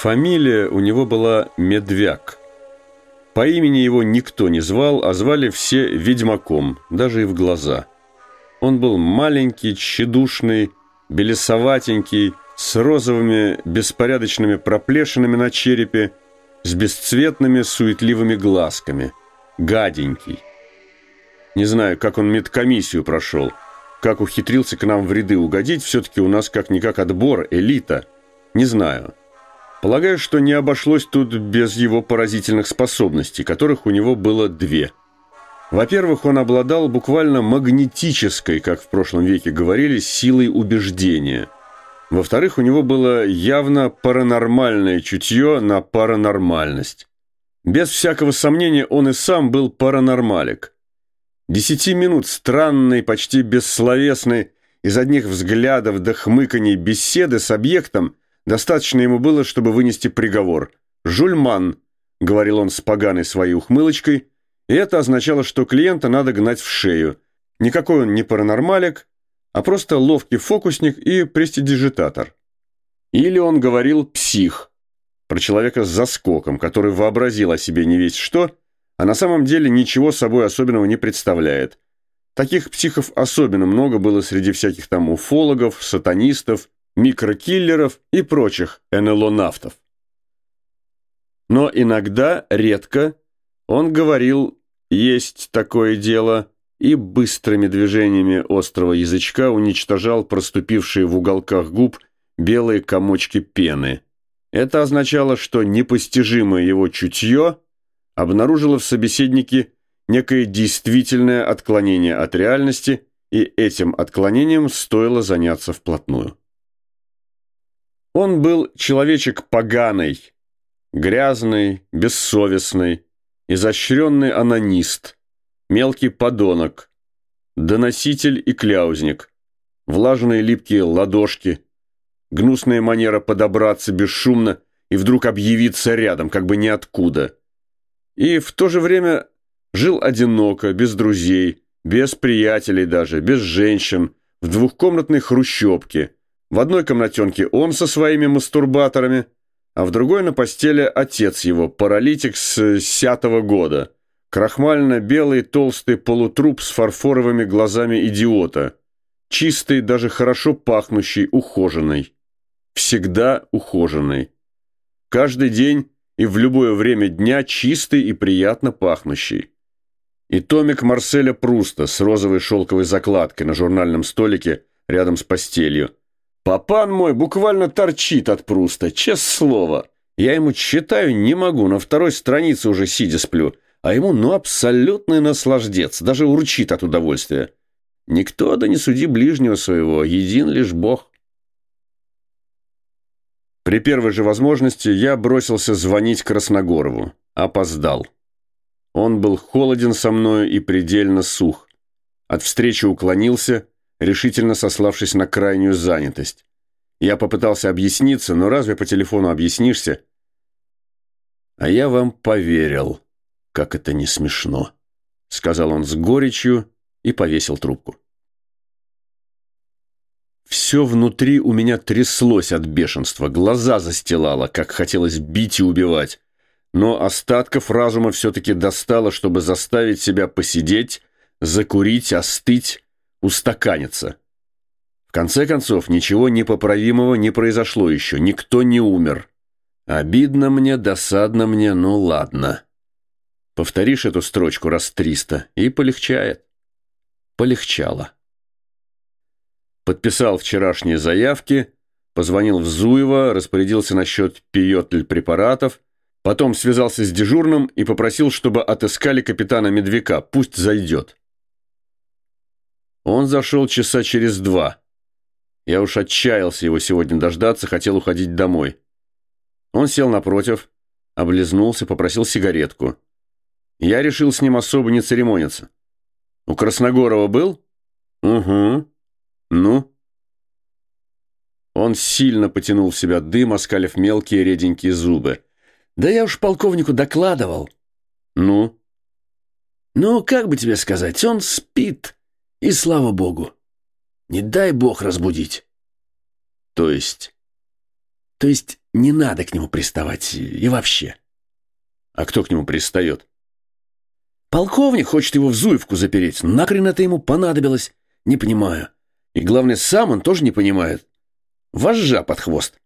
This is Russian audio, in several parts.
Фамилия у него была Медвяк. По имени его никто не звал, а звали все Ведьмаком, даже и в глаза. Он был маленький, тщедушный, белесоватенький, с розовыми беспорядочными проплешинами на черепе, с бесцветными суетливыми глазками. Гаденький. Не знаю, как он медкомиссию прошел, как ухитрился к нам в ряды угодить, все-таки у нас как-никак отбор, элита. Не знаю. Полагаю, что не обошлось тут без его поразительных способностей, которых у него было две. Во-первых, он обладал буквально магнетической, как в прошлом веке говорили, силой убеждения – во-вторых, у него было явно паранормальное чутье на паранормальность. Без всякого сомнения, он и сам был паранормалик. Десяти минут странной, почти бессловесной, из одних взглядов до хмыканий беседы с объектом достаточно ему было, чтобы вынести приговор. «Жульман», — говорил он с поганой своей ухмылочкой, и это означало, что клиента надо гнать в шею. Никакой он не паранормалик, а просто ловкий фокусник и престидижитатор. Или он говорил «псих», про человека с заскоком, который вообразил о себе не весь что, а на самом деле ничего собой особенного не представляет. Таких психов особенно много было среди всяких там уфологов, сатанистов, микрокиллеров и прочих НЛО-нафтов. Но иногда, редко, он говорил «есть такое дело», и быстрыми движениями острого язычка уничтожал проступившие в уголках губ белые комочки пены. Это означало, что непостижимое его чутье обнаружило в собеседнике некое действительное отклонение от реальности, и этим отклонением стоило заняться вплотную. Он был человечек поганый, грязный, бессовестный, изощренный анонист – мелкий подонок, доноситель и кляузник, влажные липкие ладошки, гнусная манера подобраться бесшумно и вдруг объявиться рядом, как бы ниоткуда. И в то же время жил одиноко, без друзей, без приятелей даже, без женщин, в двухкомнатной хрущебке. В одной комнатенке он со своими мастурбаторами, а в другой на постели отец его, паралитик с сятого года – Крахмально-белый толстый полутруп с фарфоровыми глазами идиота. Чистый, даже хорошо пахнущий, ухоженный. Всегда ухоженный. Каждый день и в любое время дня чистый и приятно пахнущий. И томик Марселя Пруста с розовой шелковой закладкой на журнальном столике рядом с постелью. Папан мой буквально торчит от Пруста, честное слово. Я ему читаю не могу, на второй странице уже сидя сплю – а ему ну абсолютный наслаждец, даже урчит от удовольствия. Никто да не суди ближнего своего, един лишь Бог. При первой же возможности я бросился звонить Красногорову. Опоздал. Он был холоден со мною и предельно сух. От встречи уклонился, решительно сославшись на крайнюю занятость. Я попытался объясниться, но разве по телефону объяснишься? А я вам поверил как это не смешно», — сказал он с горечью и повесил трубку. Все внутри у меня тряслось от бешенства, глаза застилало, как хотелось бить и убивать. Но остатков разума все-таки достало, чтобы заставить себя посидеть, закурить, остыть, устаканиться. В конце концов, ничего непоправимого не произошло еще, никто не умер. Обидно мне, досадно мне, ну ладно. Повторишь эту строчку раз триста, и полегчает. Полегчало. Подписал вчерашние заявки, позвонил в Зуево, распорядился насчет пиотль препаратов, потом связался с дежурным и попросил, чтобы отыскали капитана Медвяка, пусть зайдет. Он зашел часа через два. Я уж отчаялся его сегодня дождаться, хотел уходить домой. Он сел напротив, облизнулся, попросил сигаретку. Я решил с ним особо не церемониться. У Красногорова был? Угу. Ну? Он сильно потянул в себя дым, оскалив мелкие реденькие зубы. Да я уж полковнику докладывал. Ну? Ну, как бы тебе сказать, он спит, и слава богу. Не дай бог разбудить. То есть? То есть не надо к нему приставать и вообще. А кто к нему пристает? Полковник хочет его в Зуевку запереть. Нахрен это ему понадобилось? Не понимаю. И главное, сам он тоже не понимает. Вожжа под хвост.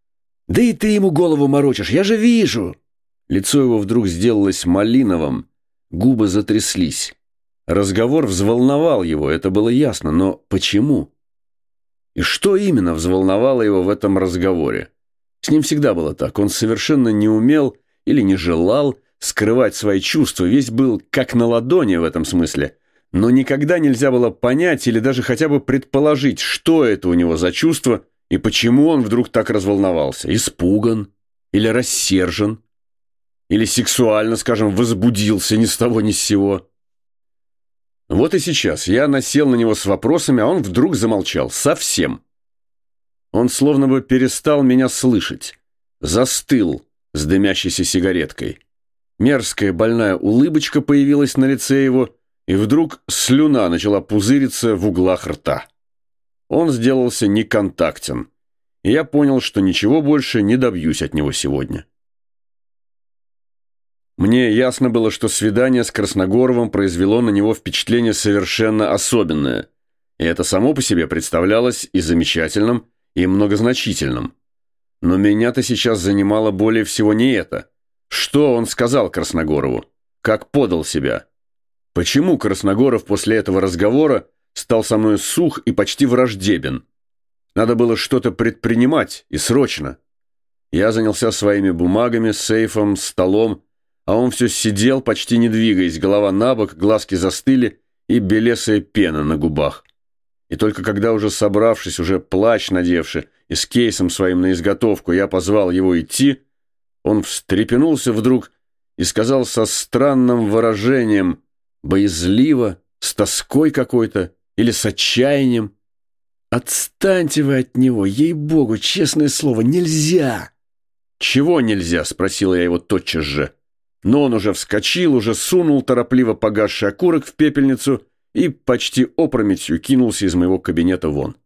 Да и ты ему голову морочишь, я же вижу. Лицо его вдруг сделалось малиновым, губы затряслись. Разговор взволновал его, это было ясно, но почему? И что именно взволновало его в этом разговоре? С ним всегда было так, он совершенно не умел или не желал скрывать свои чувства, весь был как на ладони в этом смысле. Но никогда нельзя было понять или даже хотя бы предположить, что это у него за чувство и почему он вдруг так разволновался. Испуган или рассержен или сексуально, скажем, возбудился ни с того ни с сего. Вот и сейчас я насел на него с вопросами, а он вдруг замолчал. Совсем. Он словно бы перестал меня слышать. Застыл с дымящейся сигареткой. Мерзкая больная улыбочка появилась на лице его, и вдруг слюна начала пузыриться в углах рта. Он сделался неконтактен, и я понял, что ничего больше не добьюсь от него сегодня. Мне ясно было, что свидание с Красногоровым произвело на него впечатление совершенно особенное, и это само по себе представлялось и замечательным, и многозначительным. Но меня-то сейчас занимало более всего не это – что он сказал Красногорову? Как подал себя? Почему Красногоров после этого разговора стал со мной сух и почти враждебен? Надо было что-то предпринимать, и срочно. Я занялся своими бумагами, сейфом, столом, а он все сидел, почти не двигаясь, голова на бок, глазки застыли и белесая пена на губах. И только когда уже собравшись, уже плач надевши и с кейсом своим на изготовку, я позвал его идти, он встрепенулся вдруг и сказал со странным выражением, боязливо, с тоской какой-то или с отчаянием. «Отстаньте вы от него, ей-богу, честное слово, нельзя!» «Чего нельзя?» — спросил я его тотчас же. Но он уже вскочил, уже сунул торопливо погасший окурок в пепельницу и почти опрометью кинулся из моего кабинета вон.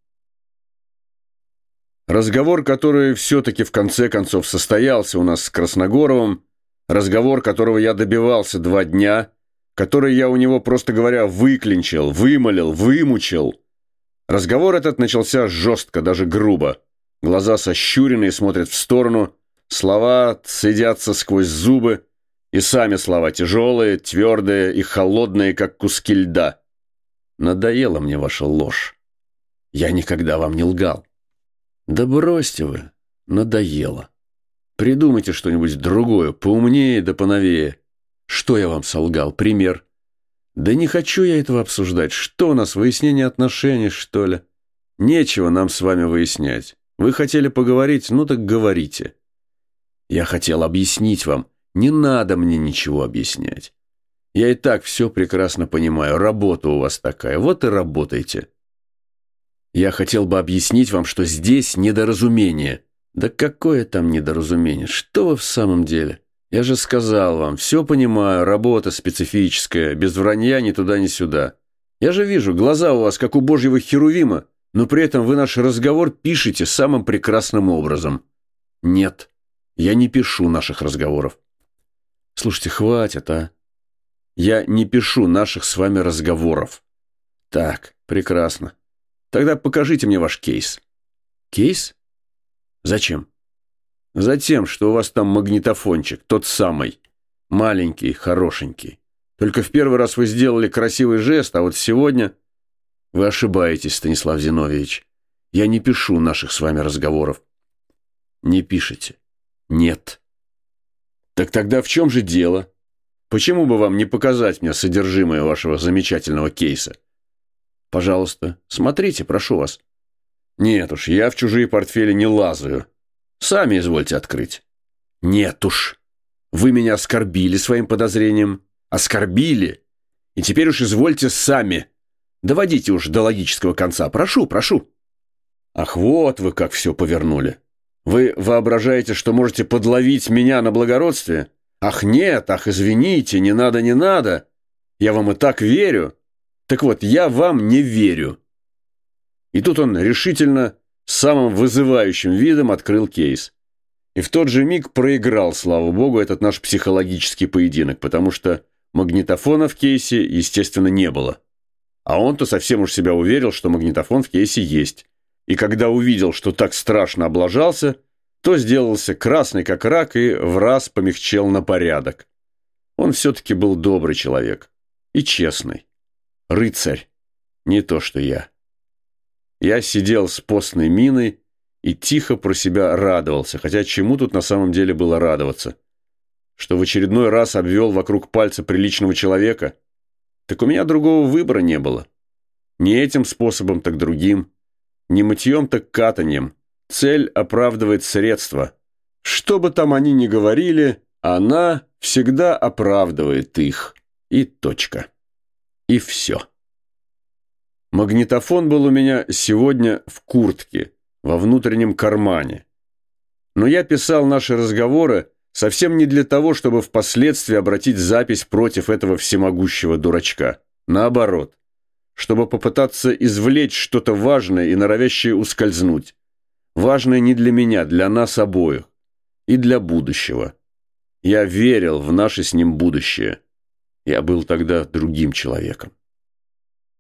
Разговор, который все-таки в конце концов состоялся у нас с Красногоровым, разговор, которого я добивался два дня, который я у него, просто говоря, выклинчил, вымолил, вымучил. Разговор этот начался жестко, даже грубо. Глаза сощуренные смотрят в сторону, слова цедятся сквозь зубы, и сами слова тяжелые, твердые и холодные, как куски льда. Надоела мне ваша ложь. Я никогда вам не лгал. Да бросьте вы, надоело. Придумайте что-нибудь другое, поумнее да поновее. Что я вам солгал? Пример. Да не хочу я этого обсуждать. Что у нас, выяснение отношений, что ли? Нечего нам с вами выяснять. Вы хотели поговорить, ну так говорите. Я хотел объяснить вам. Не надо мне ничего объяснять. Я и так все прекрасно понимаю. Работа у вас такая. Вот и работайте. Я хотел бы объяснить вам, что здесь недоразумение. Да какое там недоразумение? Что вы в самом деле? Я же сказал вам, все понимаю, работа специфическая, без вранья ни туда, ни сюда. Я же вижу, глаза у вас, как у божьего херувима, но при этом вы наш разговор пишете самым прекрасным образом. Нет, я не пишу наших разговоров. Слушайте, хватит, а? Я не пишу наших с вами разговоров. Так, прекрасно. Тогда покажите мне ваш кейс. Кейс? Зачем? Затем, что у вас там магнитофончик, тот самый. Маленький, хорошенький. Только в первый раз вы сделали красивый жест, а вот сегодня... Вы ошибаетесь, Станислав Зиновьевич. Я не пишу наших с вами разговоров. Не пишете? Нет. Так тогда в чем же дело? Почему бы вам не показать мне содержимое вашего замечательного кейса? Пожалуйста, смотрите, прошу вас. Нет уж, я в чужие портфели не лазаю. Сами извольте открыть. Нет уж. Вы меня оскорбили своим подозрением. Оскорбили. И теперь уж извольте сами. Доводите уж до логического конца. Прошу, прошу. Ах, вот вы как все повернули. Вы воображаете, что можете подловить меня на благородстве? Ах, нет, ах, извините, не надо, не надо. Я вам и так верю. Так вот, я вам не верю. И тут он решительно, самым вызывающим видом открыл кейс. И в тот же миг проиграл, слава богу, этот наш психологический поединок, потому что магнитофона в кейсе, естественно, не было. А он-то совсем уж себя уверил, что магнитофон в кейсе есть. И когда увидел, что так страшно облажался, то сделался красный как рак и в раз помягчел на порядок. Он все-таки был добрый человек и честный. Рыцарь, не то что я. Я сидел с постной миной и тихо про себя радовался, хотя чему тут на самом деле было радоваться? Что в очередной раз обвел вокруг пальца приличного человека? Так у меня другого выбора не было. Не этим способом, так другим. Не мытьем, так катаньем. Цель оправдывает средства. Что бы там они ни говорили, она всегда оправдывает их. И точка. И все. Магнитофон был у меня сегодня в куртке, во внутреннем кармане. Но я писал наши разговоры совсем не для того, чтобы впоследствии обратить запись против этого всемогущего дурачка. Наоборот, чтобы попытаться извлечь что-то важное и норовящее ускользнуть. Важное не для меня, для нас обоих. И для будущего. Я верил в наше с ним будущее. Я был тогда другим человеком.